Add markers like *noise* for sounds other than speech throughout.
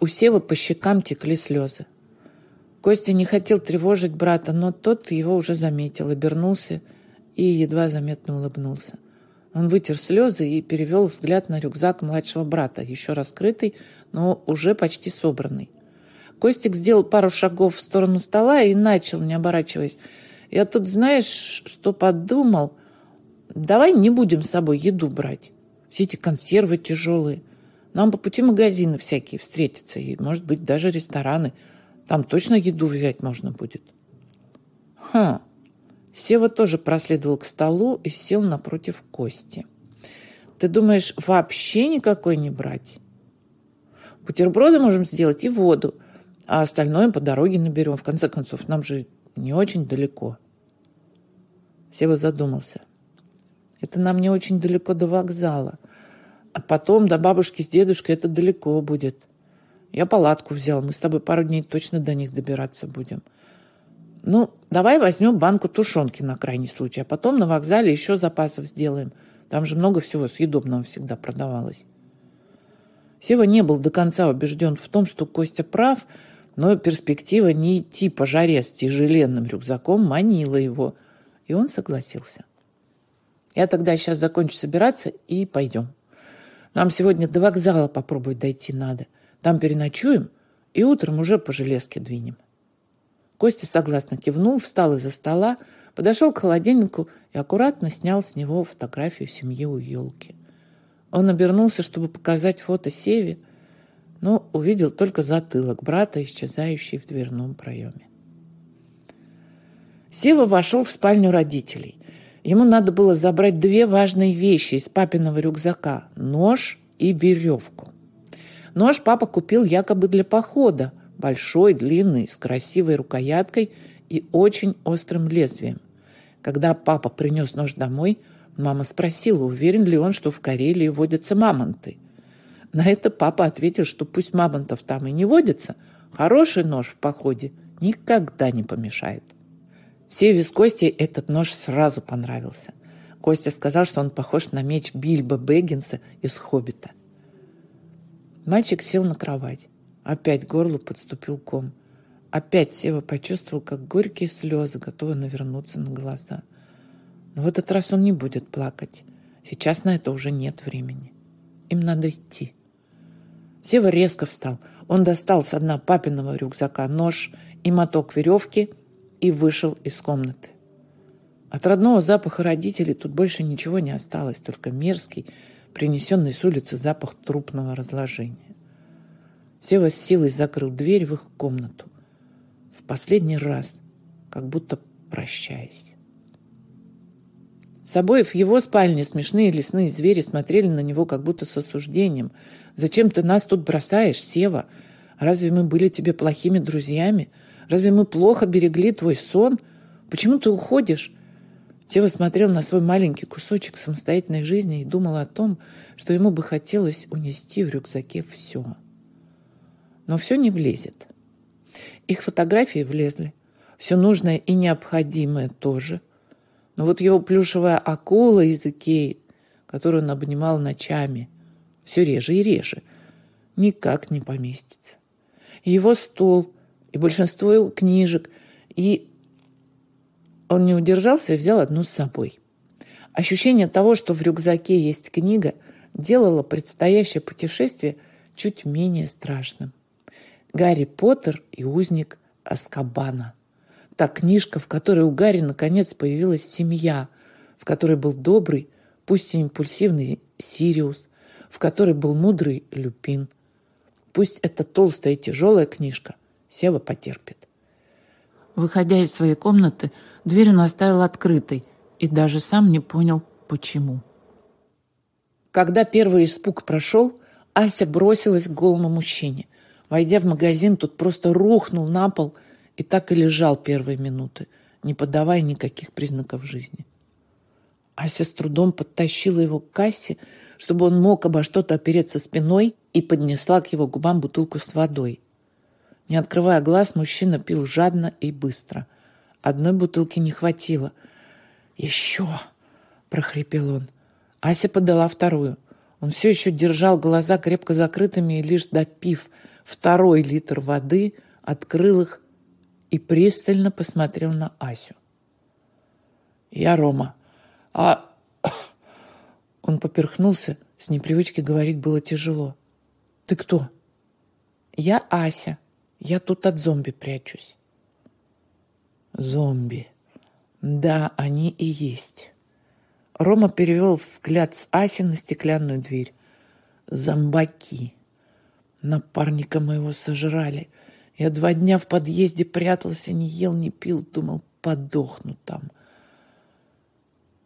У Севы по щекам текли слезы. Костя не хотел тревожить брата, но тот его уже заметил, обернулся и едва заметно улыбнулся. Он вытер слезы и перевел взгляд на рюкзак младшего брата, еще раскрытый, но уже почти собранный. Костик сделал пару шагов в сторону стола и начал, не оборачиваясь. «Я тут, знаешь, что подумал? Давай не будем с собой еду брать. Все эти консервы тяжелые. Нам по пути магазины всякие встретятся, и, может быть, даже рестораны. Там точно еду взять можно будет». «Хм». Сева тоже проследовал к столу и сел напротив Кости. «Ты думаешь, вообще никакой не брать?» «Бутерброды можем сделать и воду а остальное по дороге наберем. В конце концов, нам же не очень далеко. Сева задумался. Это нам не очень далеко до вокзала. А потом до бабушки с дедушкой это далеко будет. Я палатку взял. Мы с тобой пару дней точно до них добираться будем. Ну, давай возьмем банку тушенки на крайний случай, а потом на вокзале еще запасов сделаем. Там же много всего съедобного всегда продавалось. Сева не был до конца убежден в том, что Костя прав – но перспектива не идти по жаре с тяжеленным рюкзаком манила его, и он согласился. Я тогда сейчас закончу собираться и пойдем. Нам сегодня до вокзала попробовать дойти надо. Там переночуем и утром уже по железке двинем. Костя согласно кивнул, встал из-за стола, подошел к холодильнику и аккуратно снял с него фотографию семьи у елки. Он обернулся, чтобы показать фото Севе, но увидел только затылок брата, исчезающий в дверном проеме. Сева вошел в спальню родителей. Ему надо было забрать две важные вещи из папиного рюкзака – нож и веревку. Нож папа купил якобы для похода, большой, длинный, с красивой рукояткой и очень острым лезвием. Когда папа принес нож домой, мама спросила, уверен ли он, что в Карелии водятся мамонты. На это папа ответил, что пусть мамонтов там и не водится, хороший нож в походе никогда не помешает. Севе с Костей этот нож сразу понравился. Костя сказал, что он похож на меч Бильбо Бэггинса из «Хоббита». Мальчик сел на кровать. Опять горло подступил ком. Опять Сева почувствовал, как горькие слезы готовы навернуться на глаза. Но в этот раз он не будет плакать. Сейчас на это уже нет времени. Им надо идти. Сева резко встал. Он достал с дна папиного рюкзака нож и моток веревки и вышел из комнаты. От родного запаха родителей тут больше ничего не осталось, только мерзкий, принесенный с улицы запах трупного разложения. Сева с силой закрыл дверь в их комнату. В последний раз, как будто прощаясь. С обоев в его спальне смешные лесные звери смотрели на него как будто с осуждением – Зачем ты нас тут бросаешь, Сева? Разве мы были тебе плохими друзьями? Разве мы плохо берегли твой сон? Почему ты уходишь?» Сева смотрел на свой маленький кусочек самостоятельной жизни и думал о том, что ему бы хотелось унести в рюкзаке все. Но все не влезет. Их фотографии влезли. Все нужное и необходимое тоже. Но вот его плюшевая акула из Икеи, которую он обнимал ночами, все реже и реже, никак не поместится. Его стол и большинство его книжек, и он не удержался и взял одну с собой. Ощущение того, что в рюкзаке есть книга, делало предстоящее путешествие чуть менее страшным. «Гарри Поттер и узник Аскабана». Та книжка, в которой у Гарри наконец появилась семья, в которой был добрый, пусть и импульсивный Сириус, в которой был мудрый Люпин. Пусть это толстая и тяжелая книжка, Сева потерпит. Выходя из своей комнаты, дверь он оставил открытой и даже сам не понял, почему. Когда первый испуг прошел, Ася бросилась к голому мужчине. Войдя в магазин, тут просто рухнул на пол и так и лежал первые минуты, не подавая никаких признаков жизни. Ася с трудом подтащила его к кассе, чтобы он мог обо что-то опереться спиной, и поднесла к его губам бутылку с водой. Не открывая глаз, мужчина пил жадно и быстро. Одной бутылки не хватило. «Еще!» – прохрипел он. Ася подала вторую. Он все еще держал глаза крепко закрытыми и лишь допив второй литр воды, открыл их и пристально посмотрел на Асю. «Я Рома. А...» *coughs* Он поперхнулся, с непривычки говорить было тяжело. «Ты кто?» «Я Ася. Я тут от зомби прячусь». «Зомби. Да, они и есть». Рома перевел взгляд с Аси на стеклянную дверь. «Зомбаки. Напарника моего сожрали. Я два дня в подъезде прятался, не ел, не пил, думал, подохну там».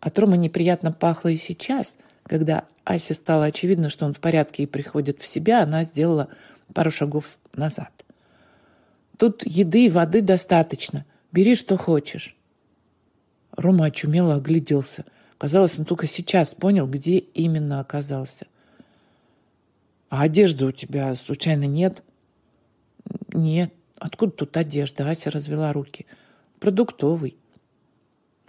От Рома неприятно пахло и сейчас, когда Асе стало очевидно, что он в порядке и приходит в себя, она сделала пару шагов назад. «Тут еды и воды достаточно. Бери, что хочешь». Рома очумело огляделся. Казалось, он только сейчас понял, где именно оказался. «А одежды у тебя, случайно, нет?» «Нет. Откуда тут одежда?» Ася развела руки. «Продуктовый».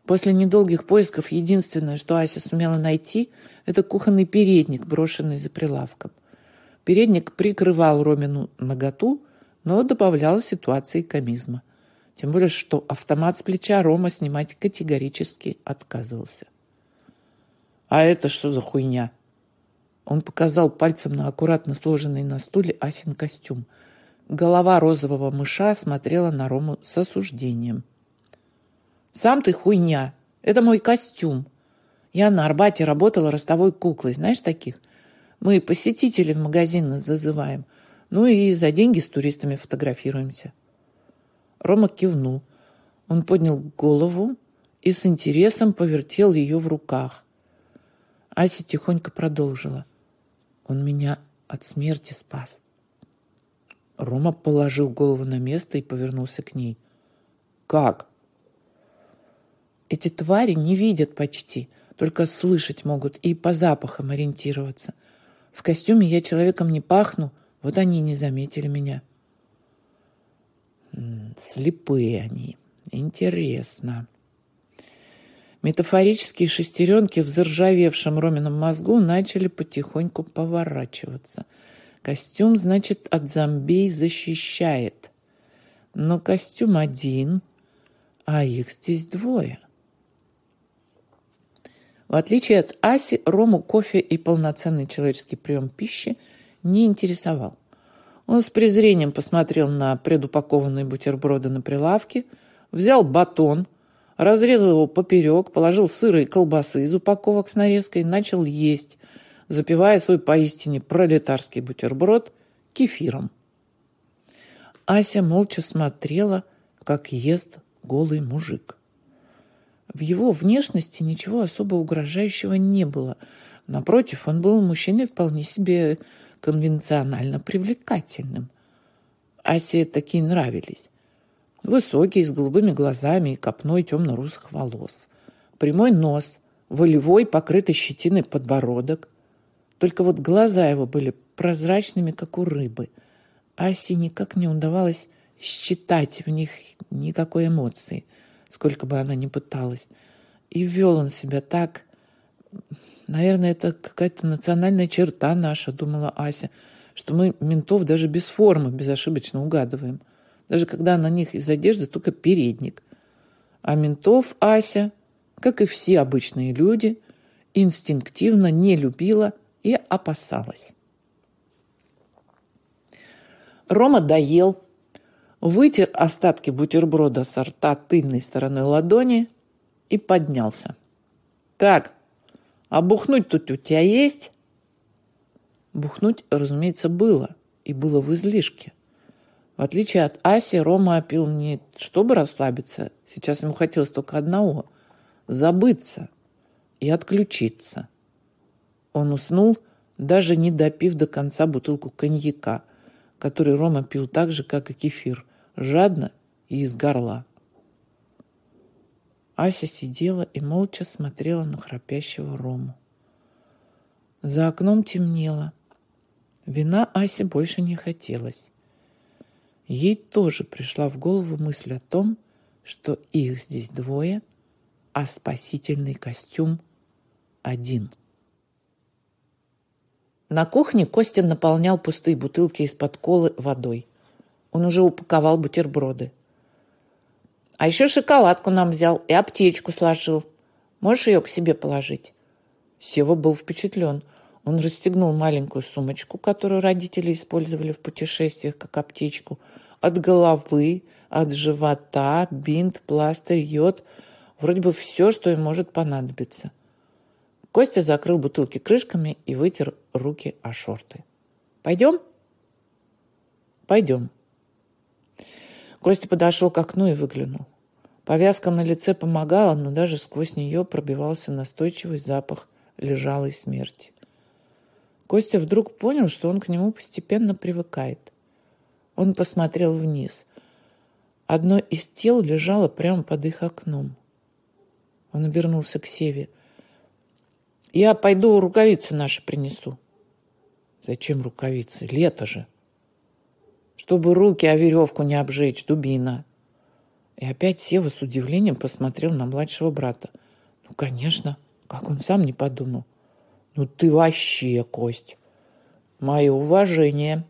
После недолгих поисков единственное, что Ася сумела найти, это кухонный передник, брошенный за прилавком. Передник прикрывал Ромину наготу, но добавлял ситуации комизма. Тем более, что автомат с плеча Рома снимать категорически отказывался. «А это что за хуйня?» Он показал пальцем на аккуратно сложенный на стуле Асин костюм. Голова розового мыша смотрела на Рому с осуждением. Сам ты хуйня. Это мой костюм. Я на Арбате работала ростовой куклой. Знаешь таких? Мы посетителей в магазин зазываем. Ну и за деньги с туристами фотографируемся. Рома кивнул. Он поднял голову и с интересом повертел ее в руках. Ася тихонько продолжила. Он меня от смерти спас. Рома положил голову на место и повернулся к ней. «Как?» Эти твари не видят почти, только слышать могут и по запахам ориентироваться. В костюме я человеком не пахну, вот они не заметили меня. Слепые они. Интересно. Метафорические шестеренки в заржавевшем Ромином мозгу начали потихоньку поворачиваться. Костюм, значит, от зомбей защищает. Но костюм один, а их здесь двое. В отличие от Аси, Рому кофе и полноценный человеческий прием пищи не интересовал. Он с презрением посмотрел на предупакованные бутерброды на прилавке, взял батон, разрезал его поперек, положил сыры и колбасы из упаковок с нарезкой и начал есть, запивая свой поистине пролетарский бутерброд кефиром. Ася молча смотрела, как ест голый мужик. В его внешности ничего особо угрожающего не было. Напротив, он был мужчиной вполне себе конвенционально привлекательным. Асе такие нравились. Высокий, с голубыми глазами и копной темно-русых волос. Прямой нос, волевой, покрытый щетиной подбородок. Только вот глаза его были прозрачными, как у рыбы. Асе никак не удавалось считать в них никакой эмоции – сколько бы она ни пыталась. И вел он себя так... Наверное, это какая-то национальная черта наша, думала Ася, что мы ментов даже без формы безошибочно угадываем. Даже когда на них из одежды только передник. А ментов Ася, как и все обычные люди, инстинктивно не любила и опасалась. Рома доел, вытер остатки бутерброда со рта тыльной стороной ладони и поднялся. «Так, а бухнуть тут у тебя есть?» Бухнуть, разумеется, было, и было в излишке. В отличие от Аси, Рома опил не чтобы расслабиться, сейчас ему хотелось только одного – забыться и отключиться. Он уснул, даже не допив до конца бутылку коньяка, который Рома пил так же, как и кефир, жадно и из горла. Ася сидела и молча смотрела на храпящего Рому. За окном темнело. Вина Асе больше не хотелось. Ей тоже пришла в голову мысль о том, что их здесь двое, а спасительный костюм один – На кухне Костя наполнял пустые бутылки из-под колы водой. Он уже упаковал бутерброды. А еще шоколадку нам взял и аптечку сложил. Можешь ее к себе положить? Сева был впечатлен. Он расстегнул маленькую сумочку, которую родители использовали в путешествиях как аптечку. От головы, от живота, бинт, пластырь, йод. Вроде бы все, что им может понадобиться. Костя закрыл бутылки крышками и вытер руки о шорты. «Пойдем?» «Пойдем». Костя подошел к окну и выглянул. Повязка на лице помогала, но даже сквозь нее пробивался настойчивый запах лежалой смерти. Костя вдруг понял, что он к нему постепенно привыкает. Он посмотрел вниз. Одно из тел лежало прямо под их окном. Он обернулся к Севе. Я пойду рукавицы наши принесу. Зачем рукавицы? Лето же. Чтобы руки о веревку не обжечь, дубина. И опять Сева с удивлением посмотрел на младшего брата. Ну, конечно, как он сам не подумал. Ну, ты вообще, Кость. Мое уважение.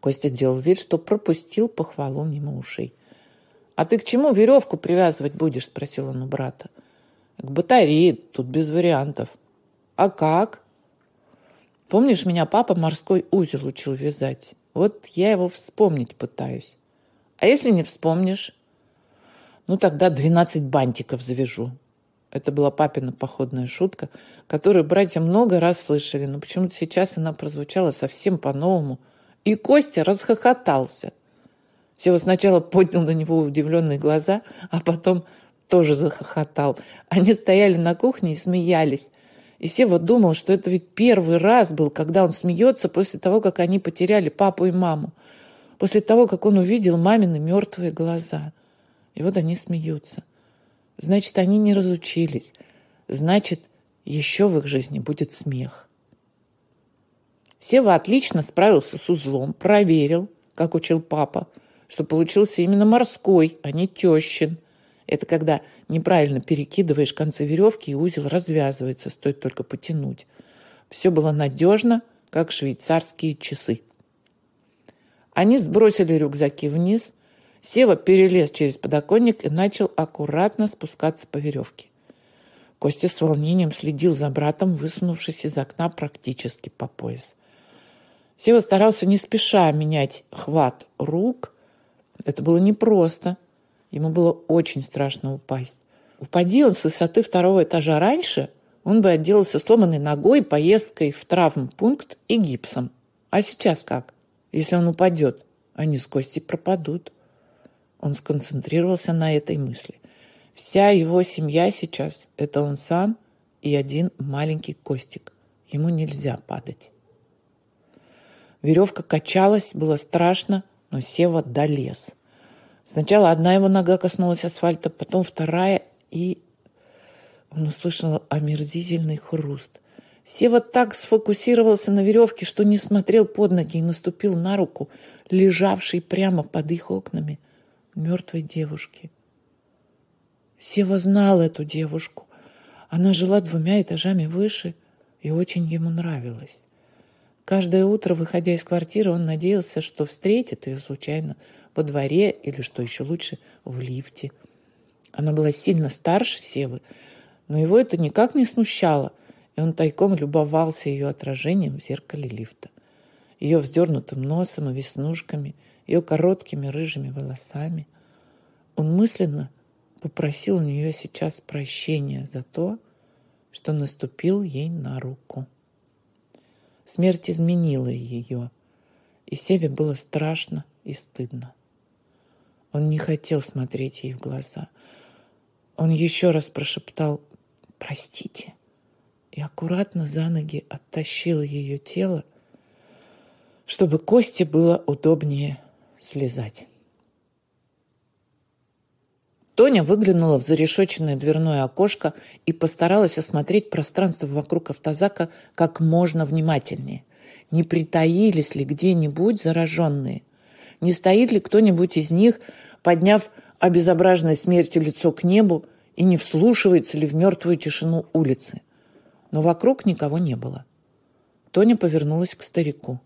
Костя сделал вид, что пропустил похвалу мимо ушей. «А ты к чему веревку привязывать будешь?» – спросил он у брата. – к батарее, тут без вариантов. А как? Помнишь, меня папа морской узел учил вязать? Вот я его вспомнить пытаюсь. А если не вспомнишь? Ну, тогда двенадцать бантиков завяжу. Это была папина походная шутка, которую братья много раз слышали, но почему-то сейчас она прозвучала совсем по-новому. И Костя расхохотался. Сева сначала поднял на него удивленные глаза, а потом тоже захохотал. Они стояли на кухне и смеялись. И Сева думал, что это ведь первый раз был, когда он смеется после того, как они потеряли папу и маму. После того, как он увидел мамины мертвые глаза. И вот они смеются. Значит, они не разучились. Значит, еще в их жизни будет смех. Сева отлично справился с узлом, проверил, как учил папа, что получился именно морской, а не тещин. Это когда неправильно перекидываешь концы веревки, и узел развязывается, стоит только потянуть. Все было надежно, как швейцарские часы. Они сбросили рюкзаки вниз. Сева перелез через подоконник и начал аккуратно спускаться по веревке. Костя с волнением следил за братом, высунувшись из окна практически по пояс. Сева старался не спеша менять хват рук. Это было непросто. Ему было очень страшно упасть. Упади он с высоты второго этажа раньше, он бы отделался сломанной ногой, поездкой в травмпункт и гипсом. А сейчас как? Если он упадет, они с Костей пропадут. Он сконцентрировался на этой мысли. Вся его семья сейчас – это он сам и один маленький Костик. Ему нельзя падать. Веревка качалась, было страшно, но Сева долез – Сначала одна его нога коснулась асфальта, потом вторая, и он услышал омерзительный хруст. Сева так сфокусировался на веревке, что не смотрел под ноги и наступил на руку, лежавшей прямо под их окнами, мертвой девушки. Сева знал эту девушку. Она жила двумя этажами выше и очень ему нравилась. Каждое утро, выходя из квартиры, он надеялся, что встретит ее случайно во дворе или, что еще лучше, в лифте. Она была сильно старше Севы, но его это никак не смущало, и он тайком любовался ее отражением в зеркале лифта. Ее вздернутым носом и веснушками, ее короткими рыжими волосами. Он мысленно попросил у нее сейчас прощения за то, что наступил ей на руку. Смерть изменила ее, и Севе было страшно и стыдно. Он не хотел смотреть ей в глаза. Он еще раз прошептал «Простите» и аккуратно за ноги оттащил ее тело, чтобы Косте было удобнее слезать. Тоня выглянула в зарешоченное дверное окошко и постаралась осмотреть пространство вокруг автозака как можно внимательнее. Не притаились ли где-нибудь зараженные – не стоит ли кто-нибудь из них, подняв обезображенное смертью лицо к небу, и не вслушивается ли в мертвую тишину улицы? Но вокруг никого не было. Тоня повернулась к старику.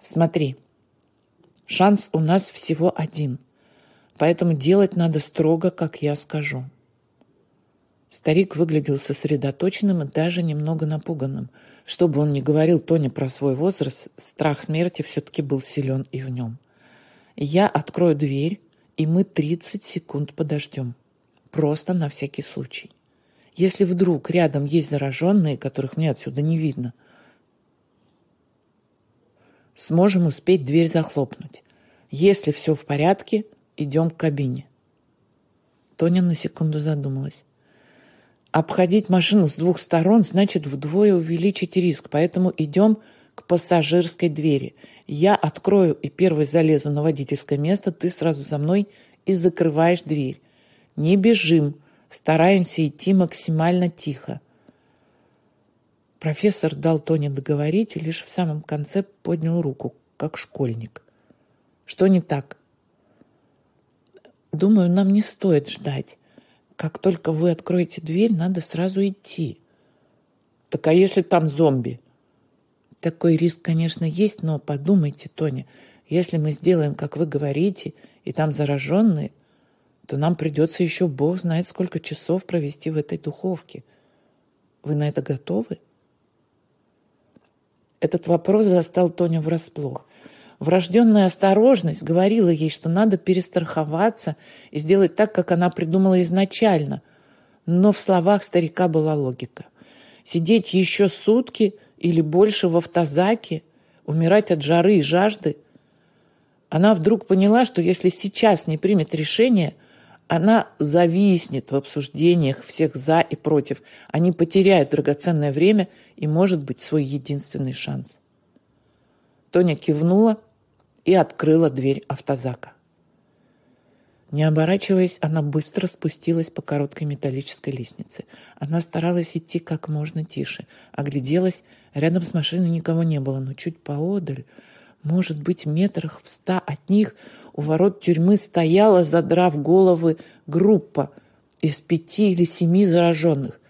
«Смотри, шанс у нас всего один, поэтому делать надо строго, как я скажу». Старик выглядел сосредоточенным и даже немного напуганным. Что бы он ни говорил Тоне про свой возраст, страх смерти все-таки был силен и в нем. «Я открою дверь, и мы 30 секунд подождем. Просто на всякий случай. Если вдруг рядом есть зараженные, которых мне отсюда не видно, сможем успеть дверь захлопнуть. Если все в порядке, идем к кабине». Тоня на секунду задумалась. Обходить машину с двух сторон значит вдвое увеличить риск, поэтому идем к пассажирской двери. Я открою и первый залезу на водительское место, ты сразу за мной и закрываешь дверь. Не бежим, стараемся идти максимально тихо. Профессор дал Тоне договорить и лишь в самом конце поднял руку, как школьник. Что не так? Думаю, нам не стоит ждать. Как только вы откроете дверь, надо сразу идти. Так а если там зомби? Такой риск, конечно, есть, но подумайте, Тоня, если мы сделаем, как вы говорите, и там зараженные, то нам придется еще бог знает сколько часов провести в этой духовке. Вы на это готовы? Этот вопрос застал Тоню врасплох. Врожденная осторожность говорила ей, что надо перестраховаться и сделать так, как она придумала изначально. Но в словах старика была логика. Сидеть еще сутки или больше в автозаке, умирать от жары и жажды. Она вдруг поняла, что если сейчас не примет решение, она зависнет в обсуждениях всех за и против. Они потеряют драгоценное время и, может быть, свой единственный шанс. Тоня кивнула и открыла дверь автозака. Не оборачиваясь, она быстро спустилась по короткой металлической лестнице. Она старалась идти как можно тише. Огляделась, рядом с машиной никого не было, но чуть поодаль, может быть, метрах в ста от них, у ворот тюрьмы стояла, задрав головы, группа из пяти или семи зараженных.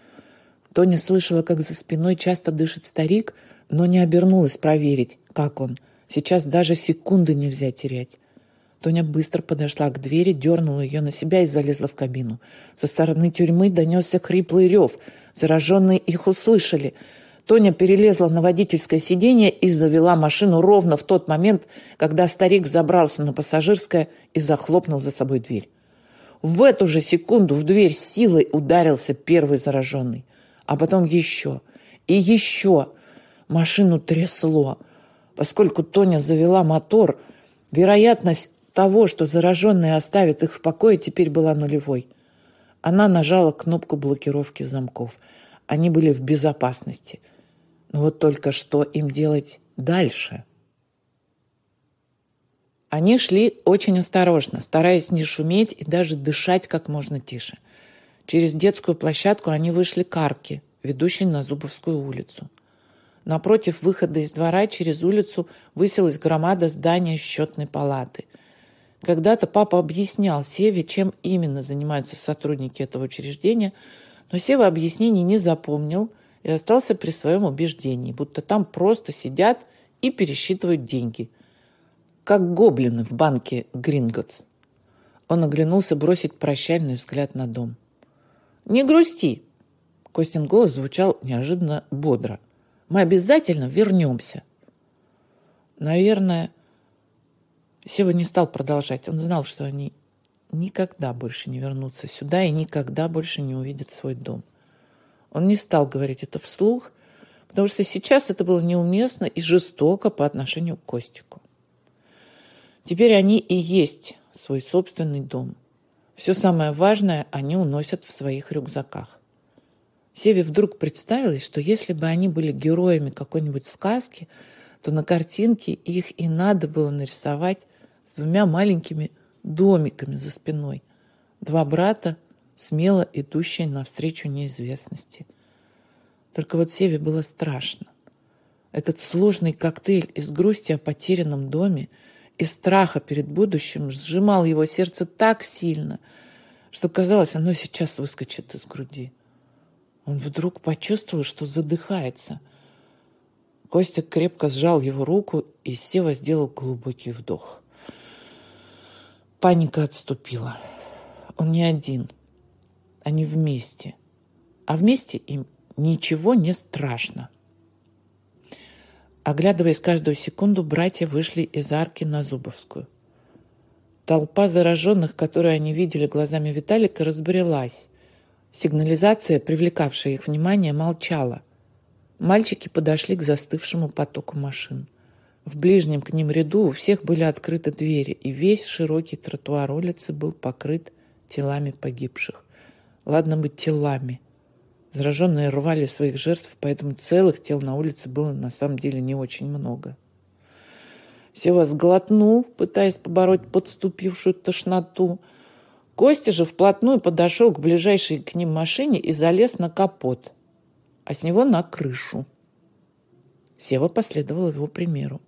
Тоня слышала, как за спиной часто дышит старик, но не обернулась проверить, как он. Сейчас даже секунды нельзя терять. Тоня быстро подошла к двери, дернула ее на себя и залезла в кабину. Со стороны тюрьмы донесся хриплый рев. Зараженные их услышали. Тоня перелезла на водительское сиденье и завела машину ровно в тот момент, когда старик забрался на пассажирское и захлопнул за собой дверь. В эту же секунду в дверь силой ударился первый зараженный. А потом еще и еще. Машину трясло. Поскольку Тоня завела мотор, вероятность того, что зараженные оставят их в покое, теперь была нулевой. Она нажала кнопку блокировки замков. Они были в безопасности. Но вот только что им делать дальше? Они шли очень осторожно, стараясь не шуметь и даже дышать как можно тише. Через детскую площадку они вышли к арке, ведущей на Зубовскую улицу. Напротив выхода из двора через улицу высилась громада здания счетной палаты. Когда-то папа объяснял Севе, чем именно занимаются сотрудники этого учреждения, но Сева объяснений не запомнил и остался при своем убеждении, будто там просто сидят и пересчитывают деньги, как гоблины в банке Гринготс. Он оглянулся бросить прощальный взгляд на дом. «Не грусти!» Костин голос звучал неожиданно бодро. Мы обязательно вернемся. Наверное, Сева не стал продолжать. Он знал, что они никогда больше не вернутся сюда и никогда больше не увидят свой дом. Он не стал говорить это вслух, потому что сейчас это было неуместно и жестоко по отношению к Костику. Теперь они и есть свой собственный дом. Все самое важное они уносят в своих рюкзаках. Севе вдруг представилось, что если бы они были героями какой-нибудь сказки, то на картинке их и надо было нарисовать с двумя маленькими домиками за спиной. Два брата, смело идущие навстречу неизвестности. Только вот Севе было страшно. Этот сложный коктейль из грусти о потерянном доме и страха перед будущим сжимал его сердце так сильно, что казалось, оно сейчас выскочит из груди. Он вдруг почувствовал, что задыхается. Костя крепко сжал его руку, и Сева сделал глубокий вдох. Паника отступила. Он не один. Они вместе. А вместе им ничего не страшно. Оглядываясь каждую секунду, братья вышли из арки на Зубовскую. Толпа зараженных, которую они видели глазами Виталика, разбрелась. Сигнализация, привлекавшая их внимание, молчала. Мальчики подошли к застывшему потоку машин. В ближнем к ним ряду у всех были открыты двери, и весь широкий тротуар улицы был покрыт телами погибших. Ладно быть телами. Зараженные рвали своих жертв, поэтому целых тел на улице было на самом деле не очень много. Сева сглотнул, пытаясь побороть подступившую тошноту. Костя же вплотную подошел к ближайшей к ним машине и залез на капот, а с него на крышу. Сева последовал его примеру.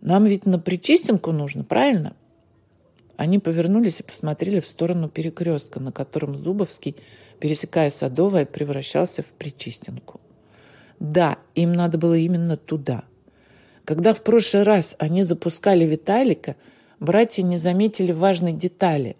«Нам ведь на Причистенку нужно, правильно?» Они повернулись и посмотрели в сторону перекрестка, на котором Зубовский, пересекая Садовое, превращался в Причистенку. Да, им надо было именно туда – когда в прошлый раз они запускали Виталика, братья не заметили важной детали.